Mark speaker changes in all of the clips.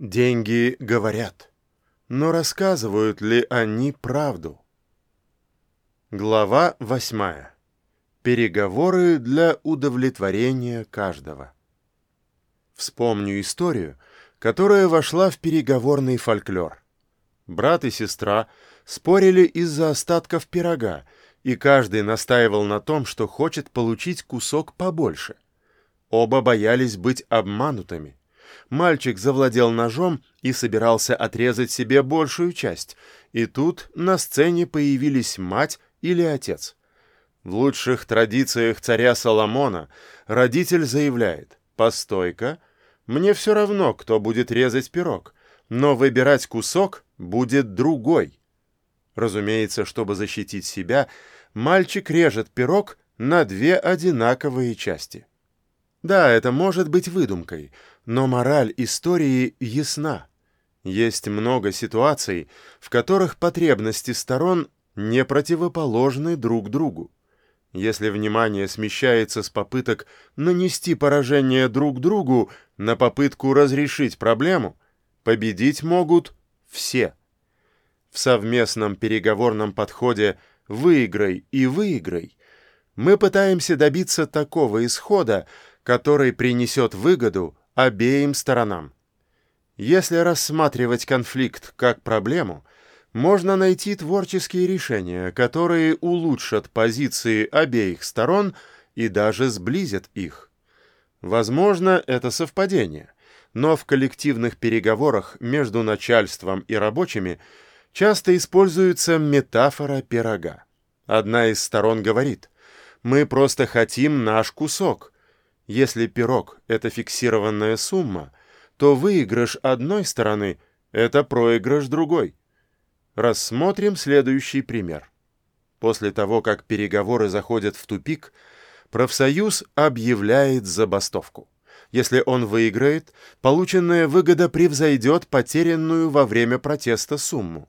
Speaker 1: Деньги говорят, но рассказывают ли они правду? Глава восьмая. Переговоры для удовлетворения каждого. Вспомню историю, которая вошла в переговорный фольклор. Брат и сестра спорили из-за остатков пирога, и каждый настаивал на том, что хочет получить кусок побольше. Оба боялись быть обманутыми. Мальчик завладел ножом и собирался отрезать себе большую часть, и тут на сцене появились мать или отец. В лучших традициях царя Соломона родитель заявляет «Постой-ка, мне все равно, кто будет резать пирог, но выбирать кусок будет другой». Разумеется, чтобы защитить себя, мальчик режет пирог на две одинаковые части. Да, это может быть выдумкой, но мораль истории ясна. Есть много ситуаций, в которых потребности сторон не противоположны друг другу. Если внимание смещается с попыток нанести поражение друг другу на попытку разрешить проблему, победить могут все. В совместном переговорном подходе «выиграй и выиграй» мы пытаемся добиться такого исхода, который принесет выгоду обеим сторонам. Если рассматривать конфликт как проблему, можно найти творческие решения, которые улучшат позиции обеих сторон и даже сблизят их. Возможно, это совпадение, но в коллективных переговорах между начальством и рабочими часто используется метафора пирога. Одна из сторон говорит «Мы просто хотим наш кусок», если пирог — это фиксированная сумма, то выигрыш одной стороны — это проигрыш другой. Рассмотрим следующий пример. После того, как переговоры заходят в тупик, профсоюз объявляет забастовку. Если он выиграет, полученная выгода превзойдет потерянную во время протеста сумму.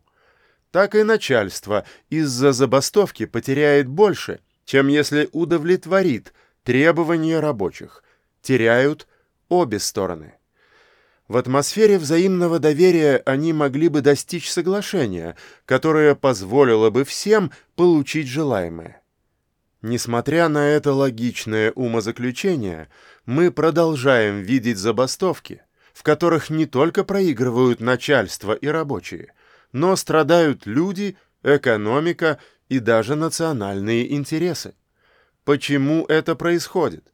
Speaker 1: Так и начальство из-за забастовки потеряет больше, чем если удовлетворит – требования рабочих. Теряют обе стороны. В атмосфере взаимного доверия они могли бы достичь соглашения, которое позволило бы всем получить желаемое. Несмотря на это логичное умозаключение, мы продолжаем видеть забастовки, в которых не только проигрывают начальство и рабочие, но страдают люди, экономика и даже национальные интересы. Почему это происходит?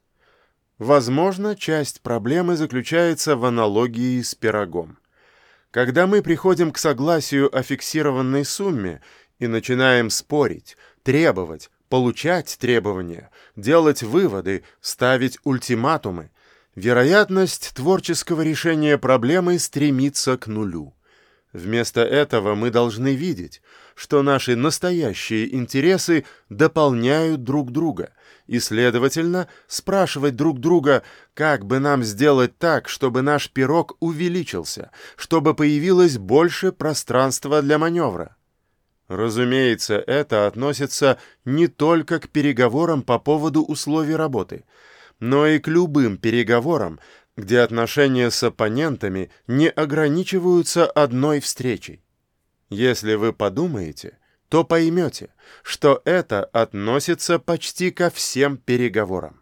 Speaker 1: Возможно, часть проблемы заключается в аналогии с пирогом. Когда мы приходим к согласию о фиксированной сумме и начинаем спорить, требовать, получать требования, делать выводы, ставить ультиматумы, вероятность творческого решения проблемы стремится к нулю. Вместо этого мы должны видеть, что наши настоящие интересы дополняют друг друга, и, следовательно, спрашивать друг друга, как бы нам сделать так, чтобы наш пирог увеличился, чтобы появилось больше пространства для маневра. Разумеется, это относится не только к переговорам по поводу условий работы, но и к любым переговорам, где отношения с оппонентами не ограничиваются одной встречей. Если вы подумаете, то поймете, что это относится почти ко всем переговорам.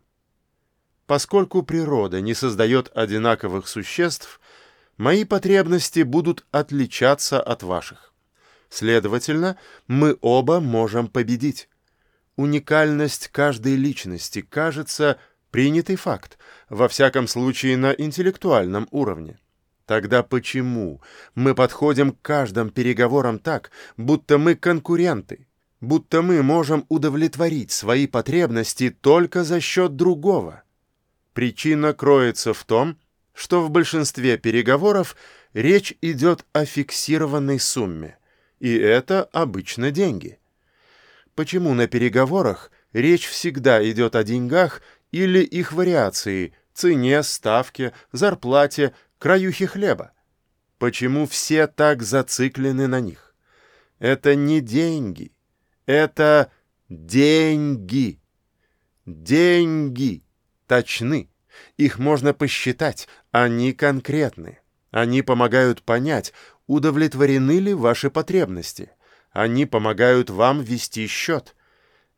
Speaker 1: Поскольку природа не создает одинаковых существ, мои потребности будут отличаться от ваших. Следовательно, мы оба можем победить. Уникальность каждой личности кажется Принятый факт, во всяком случае на интеллектуальном уровне. Тогда почему мы подходим к каждым переговорам так, будто мы конкуренты, будто мы можем удовлетворить свои потребности только за счет другого? Причина кроется в том, что в большинстве переговоров речь идет о фиксированной сумме, и это обычно деньги. Почему на переговорах речь всегда идет о деньгах или их вариации, цене, ставке, зарплате, краюхе хлеба. Почему все так зациклены на них? Это не деньги, это деньги. Деньги точны, их можно посчитать, они конкретны. Они помогают понять, удовлетворены ли ваши потребности. Они помогают вам вести счет.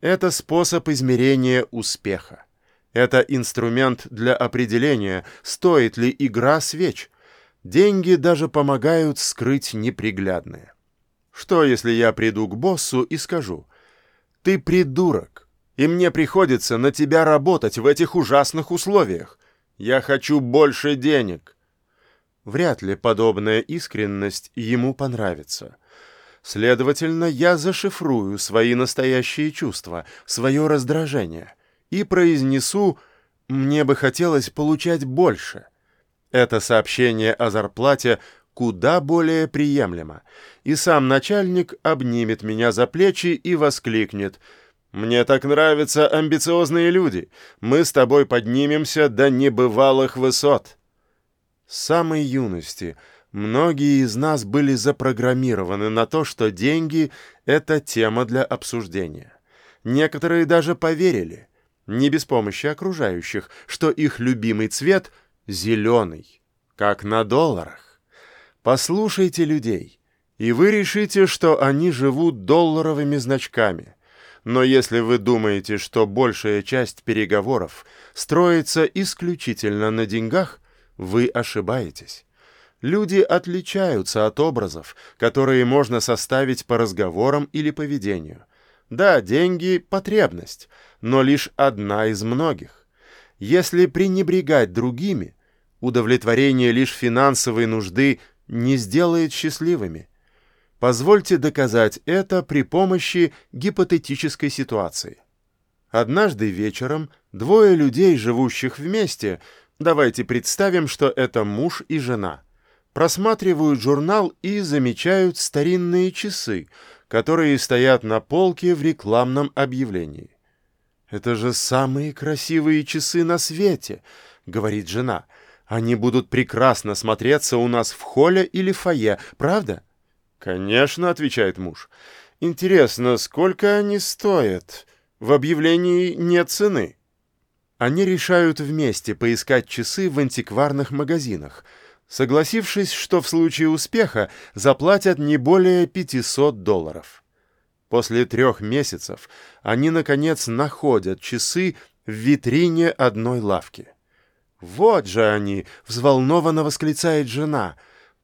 Speaker 1: Это способ измерения успеха. Это инструмент для определения, стоит ли игра свеч. Деньги даже помогают скрыть неприглядное. Что, если я приду к боссу и скажу, «Ты придурок, и мне приходится на тебя работать в этих ужасных условиях. Я хочу больше денег». Вряд ли подобная искренность ему понравится. Следовательно, я зашифрую свои настоящие чувства, свое раздражение и произнесу «мне бы хотелось получать больше». Это сообщение о зарплате куда более приемлемо, и сам начальник обнимет меня за плечи и воскликнет «Мне так нравятся амбициозные люди, мы с тобой поднимемся до небывалых высот». С самой юности многие из нас были запрограммированы на то, что деньги — это тема для обсуждения. Некоторые даже поверили, не без помощи окружающих, что их любимый цвет — зеленый, как на долларах. Послушайте людей, и вы решите, что они живут долларовыми значками. Но если вы думаете, что большая часть переговоров строится исключительно на деньгах, вы ошибаетесь. Люди отличаются от образов, которые можно составить по разговорам или поведению. Да, деньги — потребность, но лишь одна из многих. Если пренебрегать другими, удовлетворение лишь финансовой нужды не сделает счастливыми. Позвольте доказать это при помощи гипотетической ситуации. Однажды вечером двое людей, живущих вместе, Давайте представим, что это муж и жена. Просматривают журнал и замечают старинные часы, которые стоят на полке в рекламном объявлении. «Это же самые красивые часы на свете», — говорит жена. «Они будут прекрасно смотреться у нас в холле или фойе, правда?» «Конечно», — отвечает муж. «Интересно, сколько они стоят? В объявлении нет цены». Они решают вместе поискать часы в антикварных магазинах, согласившись, что в случае успеха заплатят не более 500 долларов. После трех месяцев они, наконец, находят часы в витрине одной лавки. «Вот же они!» — взволнованно восклицает жена.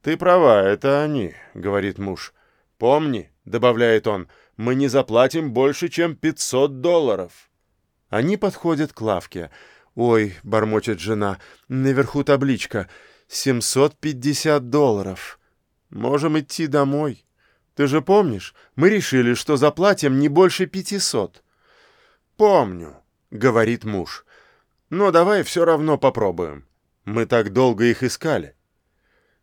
Speaker 1: «Ты права, это они», — говорит муж. «Помни», — добавляет он, — «мы не заплатим больше, чем 500 долларов». Они подходят к лавке. «Ой», — бормочет жена, — «наверху табличка. 750 долларов. Можем идти домой. Ты же помнишь, мы решили, что заплатим не больше 500». «Помню», — говорит муж. «Но давай все равно попробуем. Мы так долго их искали».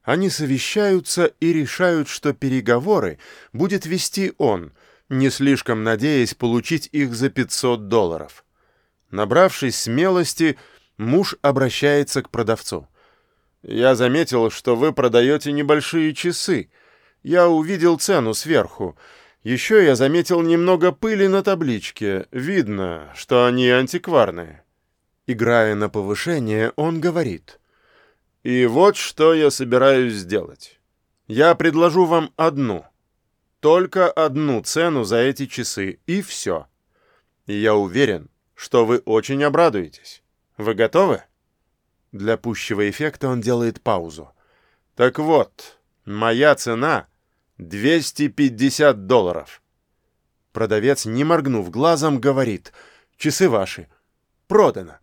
Speaker 1: Они совещаются и решают, что переговоры будет вести он, не слишком надеясь получить их за 500 долларов. Набравшись смелости, муж обращается к продавцу. «Я заметил, что вы продаете небольшие часы. Я увидел цену сверху. Еще я заметил немного пыли на табличке. Видно, что они антикварные». Играя на повышение, он говорит. «И вот что я собираюсь сделать. Я предложу вам одну, только одну цену за эти часы, и все. И я уверен, что вы очень обрадуетесь. Вы готовы?» Для пущего эффекта он делает паузу. «Так вот, моя цена — 250 долларов». Продавец, не моргнув глазом, говорит «Часы ваши. Продано».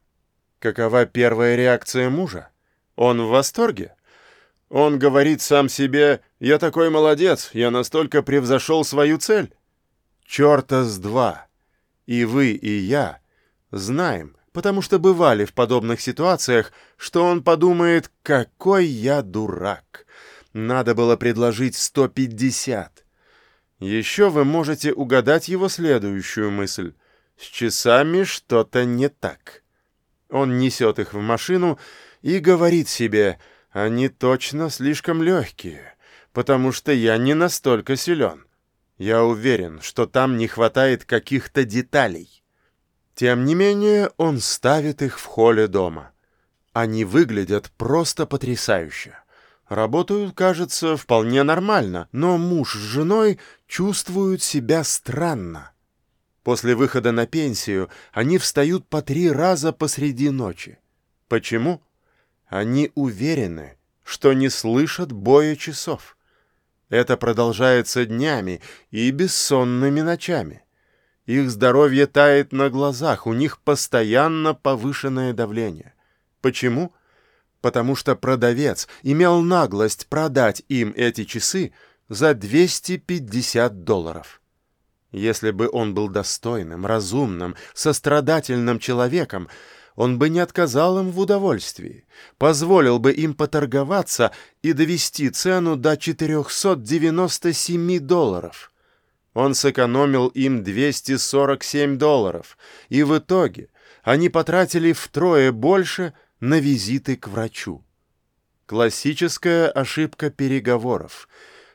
Speaker 1: Какова первая реакция мужа? Он в восторге? Он говорит сам себе «Я такой молодец, я настолько превзошел свою цель». Черта с два. И вы, и я — Знаем, потому что бывали в подобных ситуациях, что он подумает, какой я дурак. Надо было предложить 150. Еще вы можете угадать его следующую мысль. С часами что-то не так. Он несет их в машину и говорит себе, они точно слишком легкие, потому что я не настолько силен. Я уверен, что там не хватает каких-то деталей. Тем не менее, он ставит их в холле дома. Они выглядят просто потрясающе. Работают, кажется, вполне нормально, но муж с женой чувствуют себя странно. После выхода на пенсию они встают по три раза посреди ночи. Почему? Они уверены, что не слышат боя часов. Это продолжается днями и бессонными ночами. Их здоровье тает на глазах, у них постоянно повышенное давление. Почему? Потому что продавец имел наглость продать им эти часы за 250 долларов. Если бы он был достойным, разумным, сострадательным человеком, он бы не отказал им в удовольствии, позволил бы им поторговаться и довести цену до 497 долларов. Он сэкономил им 247 долларов, и в итоге они потратили втрое больше на визиты к врачу. Классическая ошибка переговоров.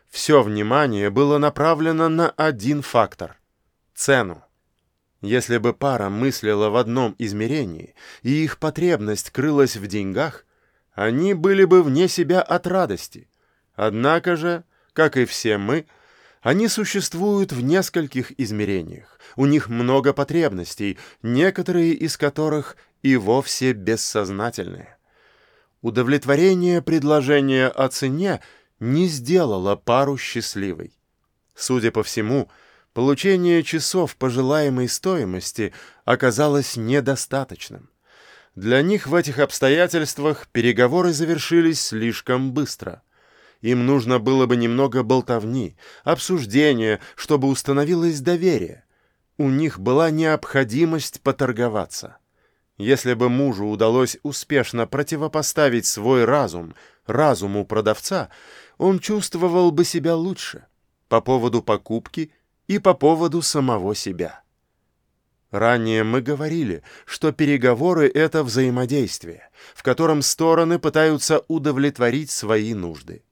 Speaker 1: Все внимание было направлено на один фактор – цену. Если бы пара мыслила в одном измерении, и их потребность крылась в деньгах, они были бы вне себя от радости. Однако же, как и все мы, они существуют в нескольких измерениях. У них много потребностей, некоторые из которых и вовсе бессознательные. Удовлетворение предложения о цене не сделало пару счастливой. Судя по всему, Получение часов по желаемой стоимости оказалось недостаточным. Для них в этих обстоятельствах переговоры завершились слишком быстро. Им нужно было бы немного болтовни, обсуждения, чтобы установилось доверие. У них была необходимость поторговаться. Если бы мужу удалось успешно противопоставить свой разум разуму продавца, он чувствовал бы себя лучше. По поводу покупки и по поводу самого себя. Ранее мы говорили, что переговоры — это взаимодействие, в котором стороны пытаются удовлетворить свои нужды.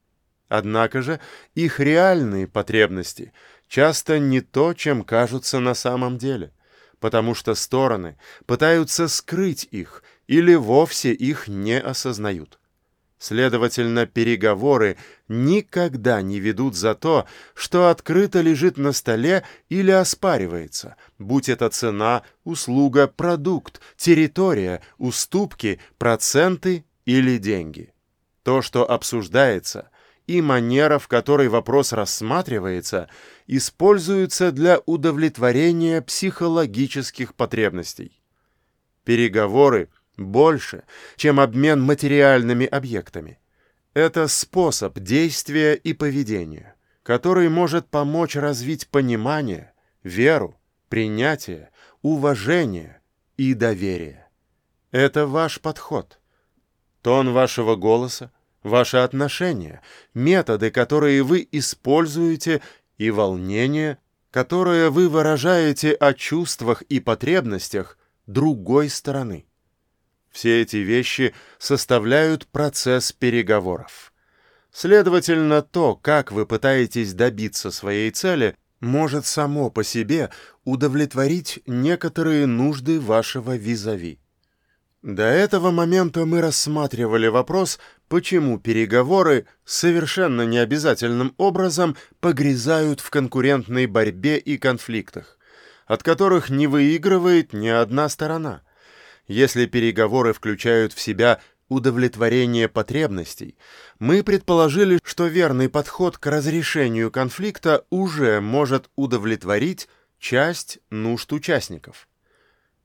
Speaker 1: Однако же их реальные потребности часто не то, чем кажутся на самом деле, потому что стороны пытаются скрыть их или вовсе их не осознают. Следовательно, переговоры никогда не ведут за то, что открыто лежит на столе или оспаривается, будь это цена, услуга, продукт, территория, уступки, проценты или деньги. То, что обсуждается, и манера, в которой вопрос рассматривается, используются для удовлетворения психологических потребностей. Переговоры – больше, чем обмен материальными объектами. Это способ действия и поведения, который может помочь развить понимание, веру, принятие, уважение и доверие. Это ваш подход. Тон вашего голоса, ваши отношения, методы, которые вы используете, и волнение, которое вы выражаете о чувствах и потребностях другой стороны. Все эти вещи составляют процесс переговоров. Следовательно, то, как вы пытаетесь добиться своей цели, может само по себе удовлетворить некоторые нужды вашего визави. До этого момента мы рассматривали вопрос, почему переговоры совершенно необязательным образом погрязают в конкурентной борьбе и конфликтах, от которых не выигрывает ни одна сторона. Если переговоры включают в себя удовлетворение потребностей, мы предположили, что верный подход к разрешению конфликта уже может удовлетворить часть нужд участников.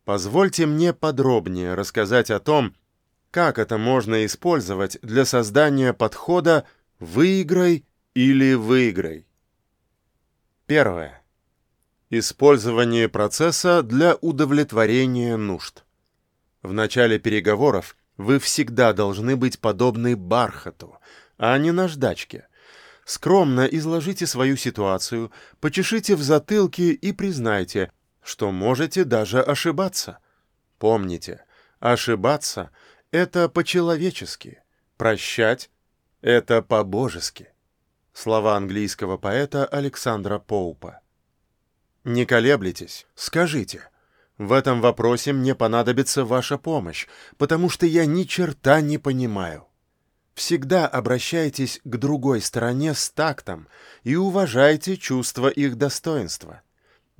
Speaker 1: Позвольте мне подробнее рассказать о том, как это можно использовать для создания подхода «выиграй» или «выиграй». Первое. Использование процесса для удовлетворения нужд. В начале переговоров вы всегда должны быть подобны бархату, а не наждачке. Скромно изложите свою ситуацию, почешите в затылке и признайте, что можете даже ошибаться. Помните, ошибаться — это по-человечески, прощать — это по-божески. Слова английского поэта Александра Поупа. Не колеблитесь, скажите — в этом вопросе мне понадобится ваша помощь, потому что я ни черта не понимаю. Всегда обращайтесь к другой стороне с тактом и уважайте чувство их достоинства.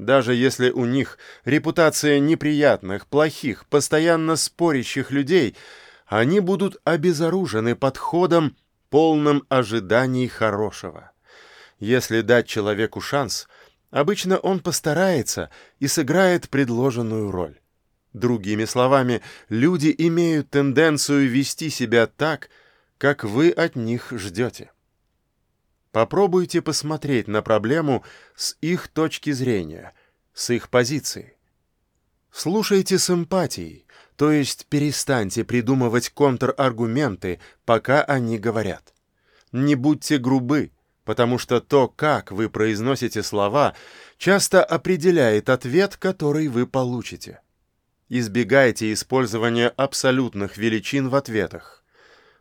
Speaker 1: Даже если у них репутация неприятных, плохих, постоянно спорящих людей, они будут обезоружены подходом, полным ожиданий хорошего. Если дать человеку шанс, обычно он постарается и сыграет предложенную роль. Другими словами, люди имеют тенденцию вести себя так, как вы от них ждете. Попробуйте посмотреть на проблему с их точки зрения, с их позиции. Слушайте с эмпатией, то есть перестаньте придумывать контраргументы, пока они говорят. Не будьте грубы, потому что то, как вы произносите слова, часто определяет ответ, который вы получите. Избегайте использования абсолютных величин в ответах.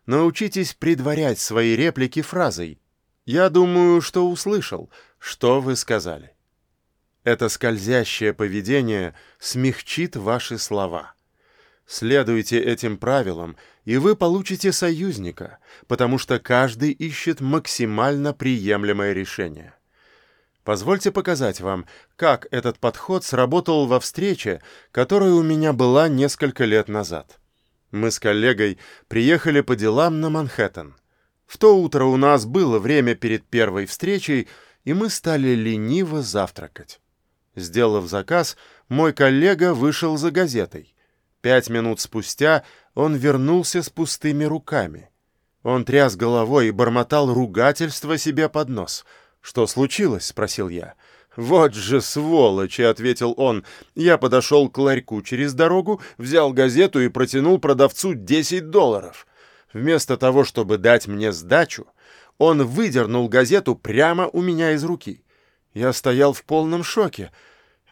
Speaker 1: Научитесь предварять свои реплики фразой «Я думаю, что услышал, что вы сказали». Это скользящее поведение смягчит ваши слова. Следуйте этим правилам, и вы получите союзника, потому что каждый ищет максимально приемлемое решение. Позвольте показать вам, как этот подход сработал во встрече, которая у меня была несколько лет назад. Мы с коллегой приехали по делам на Манхэттен. В то утро у нас было время перед первой встречей, и мы стали лениво завтракать. Сделав заказ, мой коллега вышел за газетой. Пять минут спустя он вернулся с пустыми руками. Он тряс головой и бормотал ругательство себе под нос. «Что случилось?» — спросил я. «Вот же сволочи!» — ответил он. Я подошел к ларьку через дорогу, взял газету и протянул продавцу 10 долларов. Вместо того, чтобы дать мне сдачу, он выдернул газету прямо у меня из руки. Я стоял в полном шоке.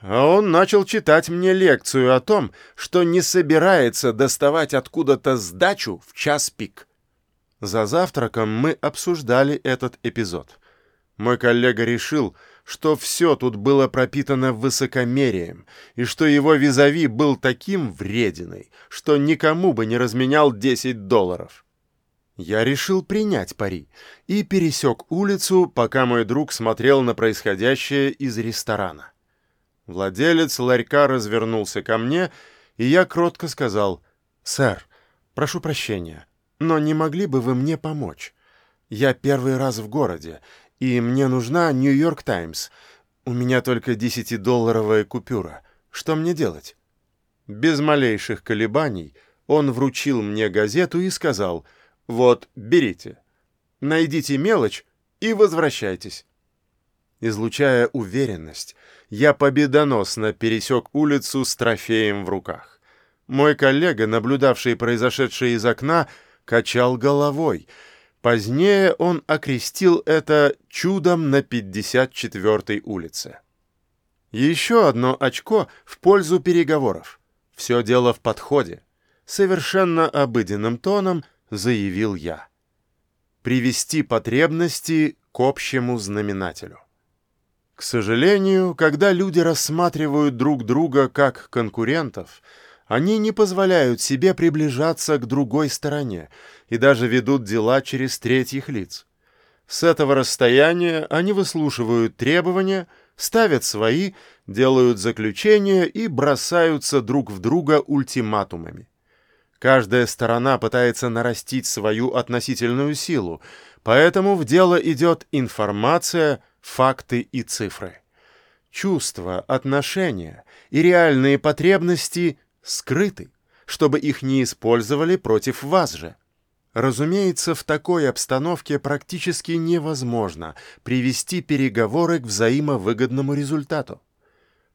Speaker 1: А он начал читать мне лекцию о том, что не собирается доставать откуда-то сдачу в час пик. За завтраком мы обсуждали этот эпизод. Мой коллега решил, что все тут было пропитано высокомерием, и что его визави был таким врединой, что никому бы не разменял 10 долларов. Я решил принять пари и пересек улицу, пока мой друг смотрел на происходящее из ресторана. Владелец ларька развернулся ко мне, и я кротко сказал, «Сэр, прошу прощения, но не могли бы вы мне помочь? Я первый раз в городе, и мне нужна «Нью-Йорк Таймс». У меня только десятидолларовая купюра. Что мне делать?» Без малейших колебаний он вручил мне газету и сказал «Вот, берите. Найдите мелочь и возвращайтесь». Излучая уверенность, я победоносно пересек улицу с трофеем в руках. Мой коллега, наблюдавший произошедшее из окна, качал головой — Позднее он окрестил это «чудом на 54-й улице». Еще одно очко в пользу переговоров. Все дело в подходе. Совершенно обыденным тоном заявил я. Привести потребности к общему знаменателю. К сожалению, когда люди рассматривают друг друга как конкурентов – они не позволяют себе приближаться к другой стороне и даже ведут дела через третьих лиц. С этого расстояния они выслушивают требования, ставят свои, делают заключения и бросаются друг в друга ультиматумами. Каждая сторона пытается нарастить свою относительную силу, поэтому в дело идет информация, факты и цифры. Чувства, отношения и реальные потребности скрыты, чтобы их не использовали против вас же. Разумеется, в такой обстановке практически невозможно привести переговоры к взаимовыгодному результату.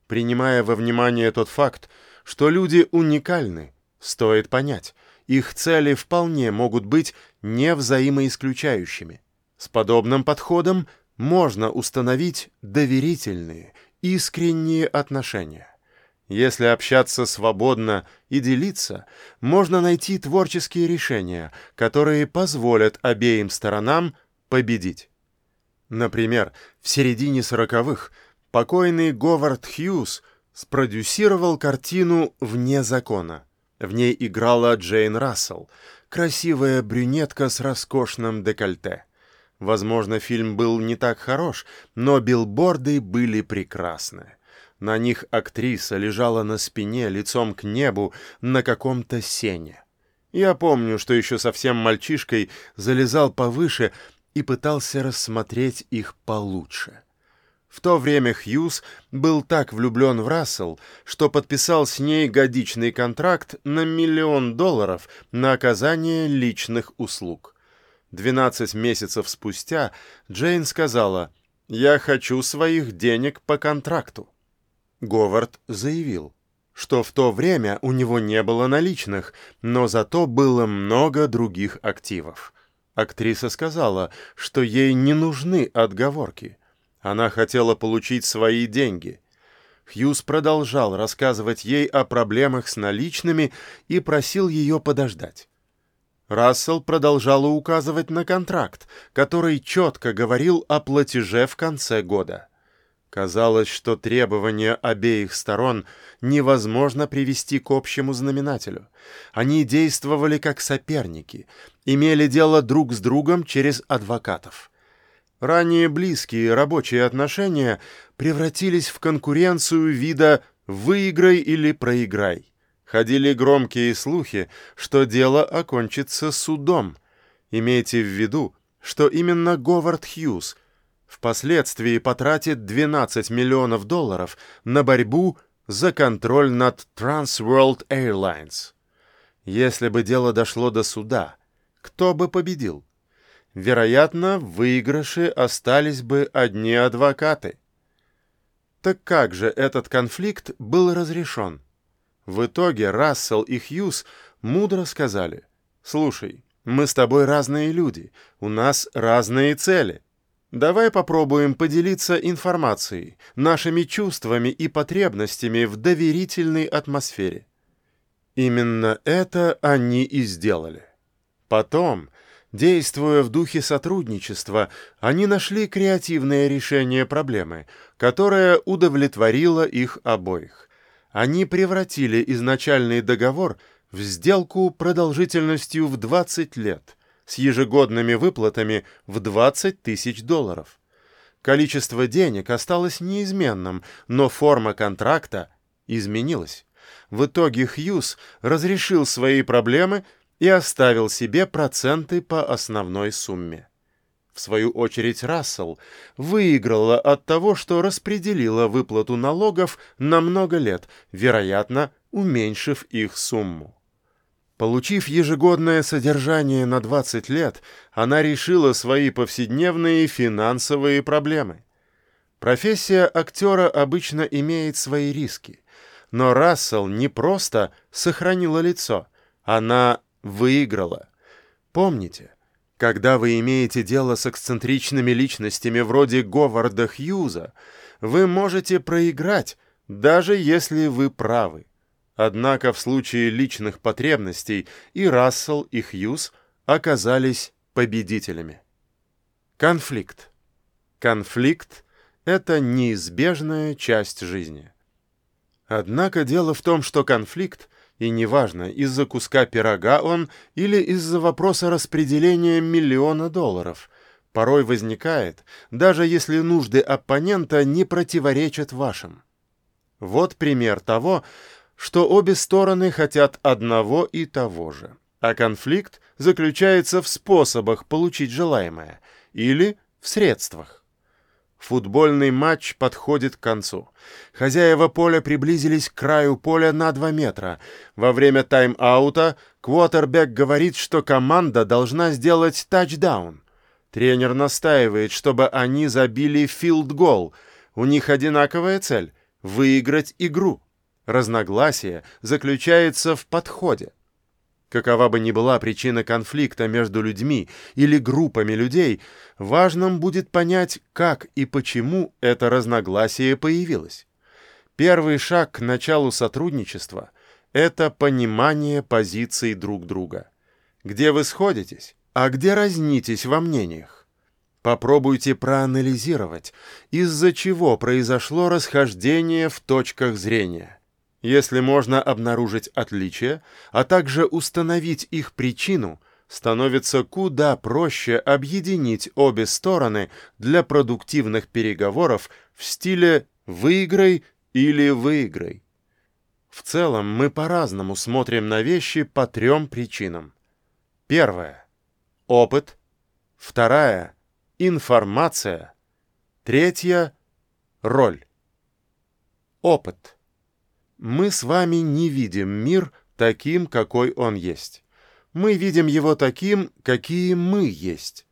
Speaker 1: Принимая во внимание тот факт, что люди уникальны, стоит понять, их цели вполне могут быть не взаимоисключающими. С подобным подходом можно установить доверительные, искренние отношения. Если общаться свободно и делиться, можно найти творческие решения, которые позволят обеим сторонам победить. Например, в середине сороковых покойный Говард Хьюз спродюсировал картину «Вне закона». В ней играла Джейн Рассел, красивая брюнетка с роскошным декольте. Возможно, фильм был не так хорош, но билборды были прекрасны. На них актриса лежала на спине, лицом к небу, на каком-то сене. Я помню, что еще совсем мальчишкой залезал повыше и пытался рассмотреть их получше. В то время Хьюз был так влюблен в Рассел, что подписал с ней годичный контракт на миллион долларов на оказание личных услуг. Двенадцать месяцев спустя Джейн сказала «Я хочу своих денег по контракту». Говард заявил, что в то время у него не было наличных, но зато было много других активов. Актриса сказала, что ей не нужны отговорки. Она хотела получить свои деньги. Хьюз продолжал рассказывать ей о проблемах с наличными и просил ее подождать. Рассел продолжала указывать на контракт, который четко говорил о платеже в конце года. Казалось, что требования обеих сторон невозможно привести к общему знаменателю. Они действовали как соперники, имели дело друг с другом через адвокатов. Ранее близкие рабочие отношения превратились в конкуренцию вида «выиграй или проиграй». Ходили громкие слухи, что дело окончится судом. Имейте в виду, что именно Говард Хьюз – впоследствии потратит 12 миллионов долларов на борьбу за контроль над Transworld Airlines. Если бы дело дошло до суда, кто бы победил? Вероятно, в выигрыше остались бы одни адвокаты. Так как же этот конфликт был разрешен? В итоге Рассел и Хьюз мудро сказали, «Слушай, мы с тобой разные люди, у нас разные цели». Давай попробуем поделиться информацией, нашими чувствами и потребностями в доверительной атмосфере. Именно это они и сделали. Потом, действуя в духе сотрудничества, они нашли креативное решение проблемы, которое удовлетворило их обоих. Они превратили изначальный договор в сделку продолжительностью в 20 лет – с ежегодными выплатами в 20 тысяч долларов. Количество денег осталось неизменным, но форма контракта изменилась. В итоге Хьюз разрешил свои проблемы и оставил себе проценты по основной сумме. В свою очередь Рассел выиграла от того, что распределила выплату налогов на много лет, вероятно, уменьшив их сумму. Получив ежегодное содержание на 20 лет, она решила свои повседневные финансовые проблемы. Профессия актера обычно имеет свои риски, но Рассел не просто сохранила лицо, она выиграла. Помните, когда вы имеете дело с эксцентричными личностями вроде Говарда Хьюза, вы можете проиграть, даже если вы правы. Однако в случае личных потребностей и Рассел, и Хьюз оказались победителями. Конфликт. Конфликт — это неизбежная часть жизни. Однако дело в том, что конфликт, и неважно, из-за куска пирога он или из-за вопроса распределения миллиона долларов, порой возникает, даже если нужды оппонента не противоречат вашим. Вот пример того, что обе стороны хотят одного и того же, а конфликт заключается в способах получить желаемое или в средствах. Футбольный матч подходит к концу. Хозяева поля приблизились к краю поля на 2 метра. Во время тайм-аута квотербек говорит, что команда должна сделать тачдаун. Тренер настаивает, чтобы они забили филд-гол. У них одинаковая цель — выиграть игру. Разногласие заключается в подходе. Какова бы ни была причина конфликта между людьми или группами людей, важным будет понять, как и почему это разногласие появилось. Первый шаг к началу сотрудничества – это понимание позиций друг друга. Где вы сходитесь, а где разнитесь во мнениях? Попробуйте проанализировать, из-за чего произошло расхождение в точках зрения – Если можно обнаружить отличия, а также установить их причину, становится куда проще объединить обе стороны для продуктивных переговоров в стиле «выиграй» или «выиграй». В целом мы по-разному смотрим на вещи по трем причинам. Первое – опыт. Вторая – информация. Третья – роль. Опыт. Мы с вами не видим мир таким, какой он есть. Мы видим его таким, какие мы есть.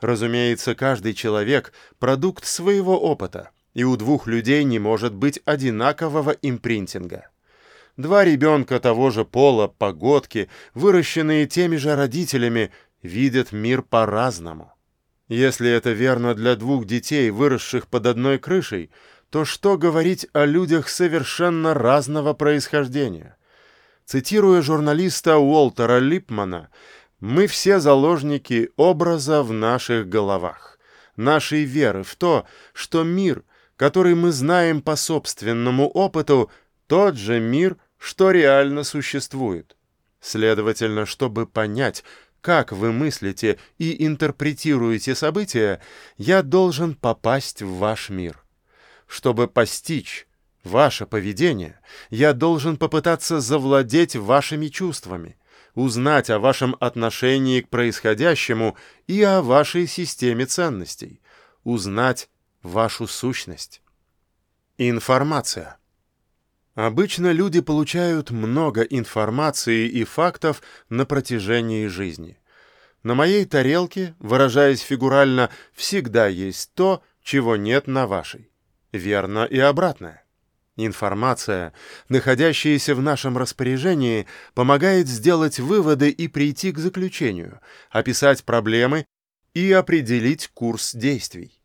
Speaker 1: Разумеется, каждый человек – продукт своего опыта, и у двух людей не может быть одинакового импринтинга. Два ребенка того же пола, погодки, выращенные теми же родителями, видят мир по-разному. Если это верно для двух детей, выросших под одной крышей – то что говорить о людях совершенно разного происхождения? Цитируя журналиста Уолтера Липмана, «Мы все заложники образа в наших головах, нашей веры в то, что мир, который мы знаем по собственному опыту, тот же мир, что реально существует. Следовательно, чтобы понять, как вы мыслите и интерпретируете события, я должен попасть в ваш мир. Чтобы постичь ваше поведение, я должен попытаться завладеть вашими чувствами, узнать о вашем отношении к происходящему и о вашей системе ценностей, узнать вашу сущность. Информация. Обычно люди получают много информации и фактов на протяжении жизни. На моей тарелке, выражаясь фигурально, всегда есть то, чего нет на вашей. Верно и обратное. Информация, находящаяся в нашем распоряжении, помогает сделать выводы и прийти к заключению, описать проблемы и определить курс действий.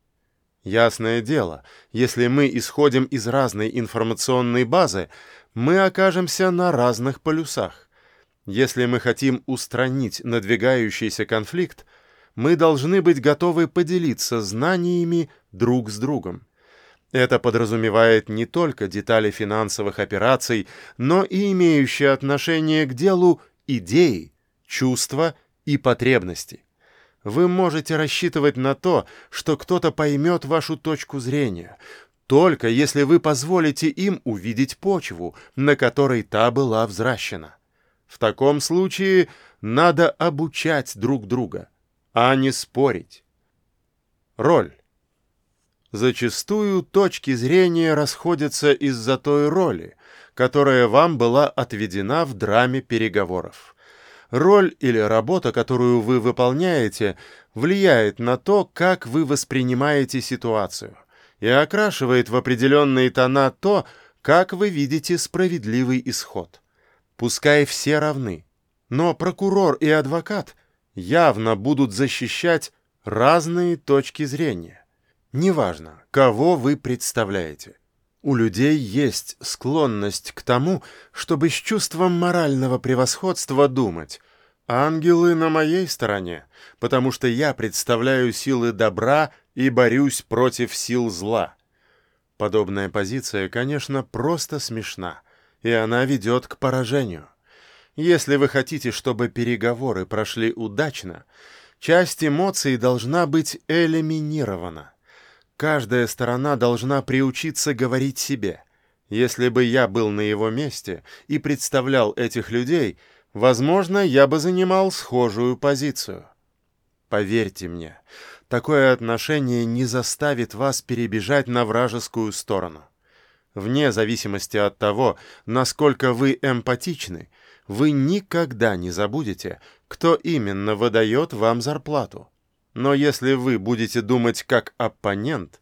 Speaker 1: Ясное дело, если мы исходим из разной информационной базы, мы окажемся на разных полюсах. Если мы хотим устранить надвигающийся конфликт, мы должны быть готовы поделиться знаниями друг с другом. Это подразумевает не только детали финансовых операций, но и имеющие отношение к делу идеи, чувства и потребности. Вы можете рассчитывать на то, что кто-то поймет вашу точку зрения, только если вы позволите им увидеть почву, на которой та была взращена. В таком случае надо обучать друг друга, а не спорить. Роль. Зачастую точки зрения расходятся из-за той роли, которая вам была отведена в драме переговоров. Роль или работа, которую вы выполняете, влияет на то, как вы воспринимаете ситуацию, и окрашивает в определенные тона то, как вы видите справедливый исход. Пускай все равны, но прокурор и адвокат явно будут защищать разные точки зрения. Неважно, кого вы представляете. У людей есть склонность к тому, чтобы с чувством морального превосходства думать «Ангелы на моей стороне, потому что я представляю силы добра и борюсь против сил зла». Подобная позиция, конечно, просто смешна, и она ведет к поражению. Если вы хотите, чтобы переговоры прошли удачно, часть эмоций должна быть элиминирована. Каждая сторона должна приучиться говорить себе. Если бы я был на его месте и представлял этих людей, возможно, я бы занимал схожую позицию. Поверьте мне, такое отношение не заставит вас перебежать на вражескую сторону. Вне зависимости от того, насколько вы эмпатичны, вы никогда не забудете, кто именно выдает вам зарплату. Но если вы будете думать как оппонент,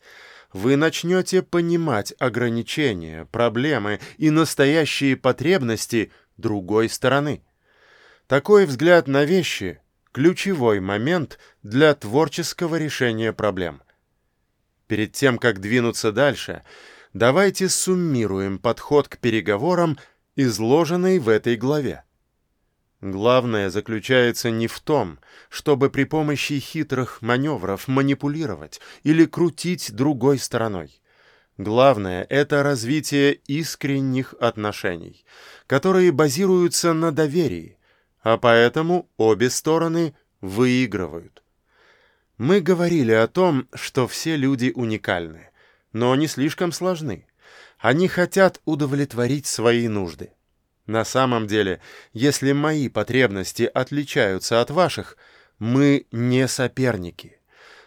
Speaker 1: вы начнете понимать ограничения, проблемы и настоящие потребности другой стороны. Такой взгляд на вещи – ключевой момент для творческого решения проблем. Перед тем, как двинуться дальше, давайте суммируем подход к переговорам, изложенный в этой главе. Главное заключается не в том, чтобы при помощи хитрых маневров манипулировать или крутить другой стороной. Главное – это развитие искренних отношений, которые базируются на доверии, а поэтому обе стороны выигрывают. Мы говорили о том, что все люди уникальны, но не слишком сложны. Они хотят удовлетворить свои нужды. На самом деле, если мои потребности отличаются от ваших, мы не соперники.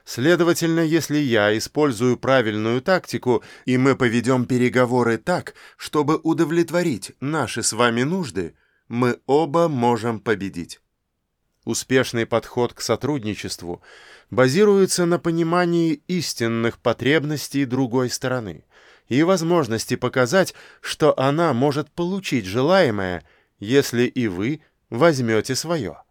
Speaker 1: Следовательно, если я использую правильную тактику, и мы поведем переговоры так, чтобы удовлетворить наши с вами нужды, мы оба можем победить. Успешный подход к сотрудничеству базируется на понимании истинных потребностей другой стороны и возможности показать, что она может получить желаемое, если и вы возьмете свое.